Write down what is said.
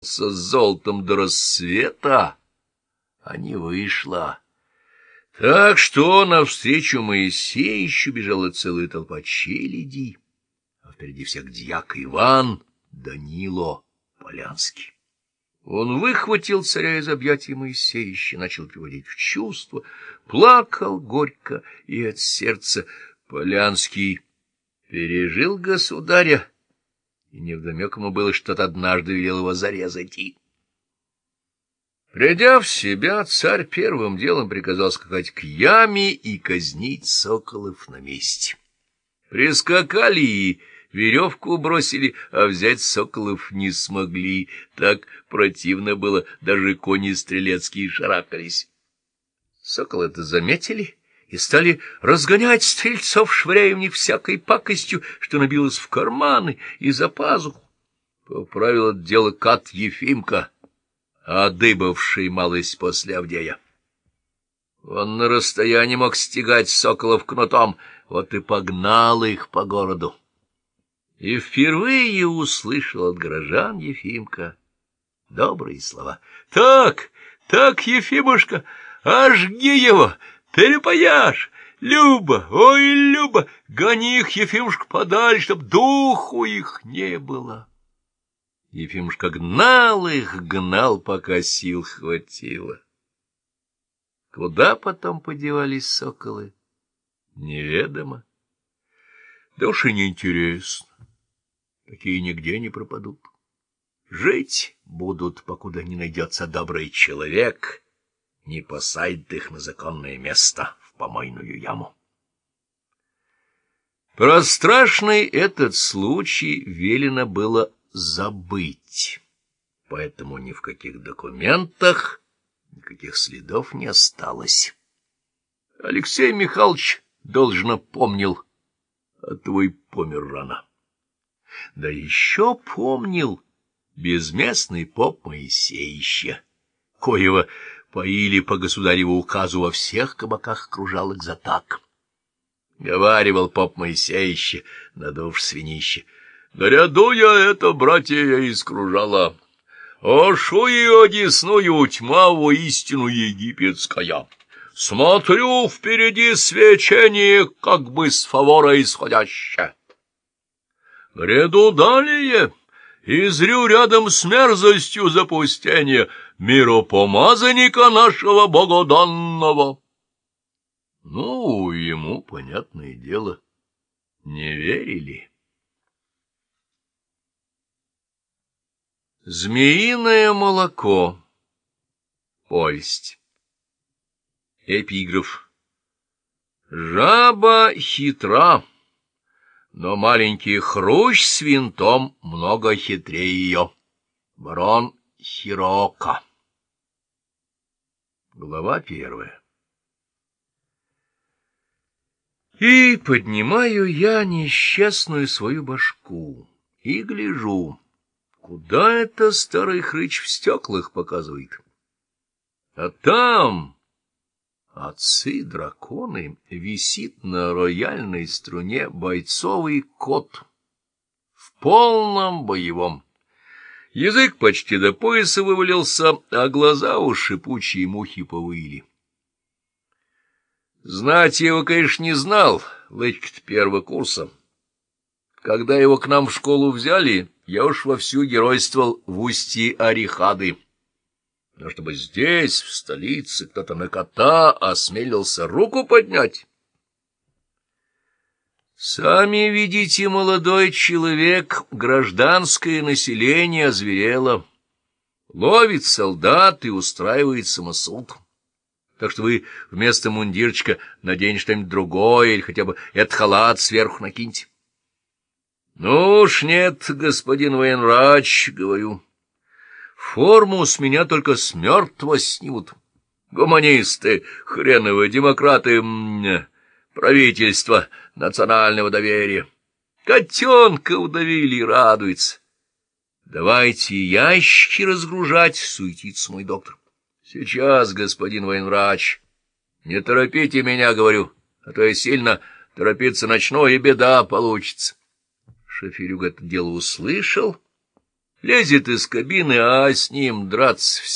с золотом до рассвета, а не вышла. Так что навстречу Моисеищу бежала целая толпа челядей, а впереди всех дьяк Иван Данило Полянский. Он выхватил царя из объятий Моисеища, начал приводить в чувство, плакал горько и от сердца. Полянский пережил государя, и невдомек ему было, что тот однажды велел его зарезать и... Придя в себя, царь первым делом приказал скакать к яме и казнить соколов на месте. Прискакали и веревку бросили, а взять соколов не смогли. Так противно было, даже кони стрелецкие шарахались. Соколы это заметили и стали разгонять стрельцов, швыряя в них всякой пакостью, что набилось в карманы и за пазуху. Поправил это дело кат Ефимка, одыбавший малость после Авдея. Он на расстоянии мог стегать соколов кнутом, вот и погнал их по городу. И впервые услышал от горожан Ефимка добрые слова. — Так, так, Ефимушка, ожги его, перепаяшь! Люба, ой, Люба, гони их, Ефимушка, подаль, чтоб духу их не было. Ефимушка гнал их, гнал, пока сил хватило. Куда потом подевались соколы? Неведомо. Да уж и неинтересно. Такие нигде не пропадут. Жить будут, покуда не найдется добрый человек, не посадит их на законное место в помойную яму. Про страшный этот случай велено было забыть, поэтому ни в каких документах никаких следов не осталось. Алексей Михайлович должно помнил, а твой помер рано. Да еще помнил безместный поп Моисеища, коего поили по государеву указу во всех кабаках кружалок за так. Говаривал поп Моисеище, надув свинище. Наряду я это, братья, я искружала. Ошу ее десную тьма воистину египетская. Смотрю впереди свечение, как бы с фавора исходящее. Гряду далее и зрю рядом с мерзостью запустения миропомазанника нашего богоданного. Ну, ему, понятное дело, не верили. Змеиное молоко. Повесть. Эпиграф. Жаба хитра, но маленький хрущ с винтом много хитрее ее. Барон Хирока. Глава первая. И поднимаю я несчастную свою башку и гляжу, куда это старый хрыч в стеклах показывает. А там Отцы-драконы висит на рояльной струне бойцовый кот в полном боевом. Язык почти до пояса вывалился, а глаза у шипучие мухи повыли. Знать его, конечно, не знал, лычка первого курса. Когда его к нам в школу взяли, я уж вовсю геройствовал в устье Арихады но чтобы здесь, в столице, кто-то на кота осмелился руку поднять. Сами видите, молодой человек, гражданское население озверело. Ловит солдат и устраивает самосуд. Так что вы вместо мундирчика наденете что-нибудь другое или хотя бы этот халат сверху накиньте. — Ну уж нет, господин военврач, — говорю, — Форму с меня только с мертвого снимут. Гуманисты, хреновые демократы, правительство национального доверия. Котенка удавили и радуется. Давайте ящики разгружать, суетится мой доктор. Сейчас, господин военврач. Не торопите меня, говорю, а то я сильно торопиться начну, и беда получится. Шоферюга это дело услышал Лезет из кабины, а с ним драться все.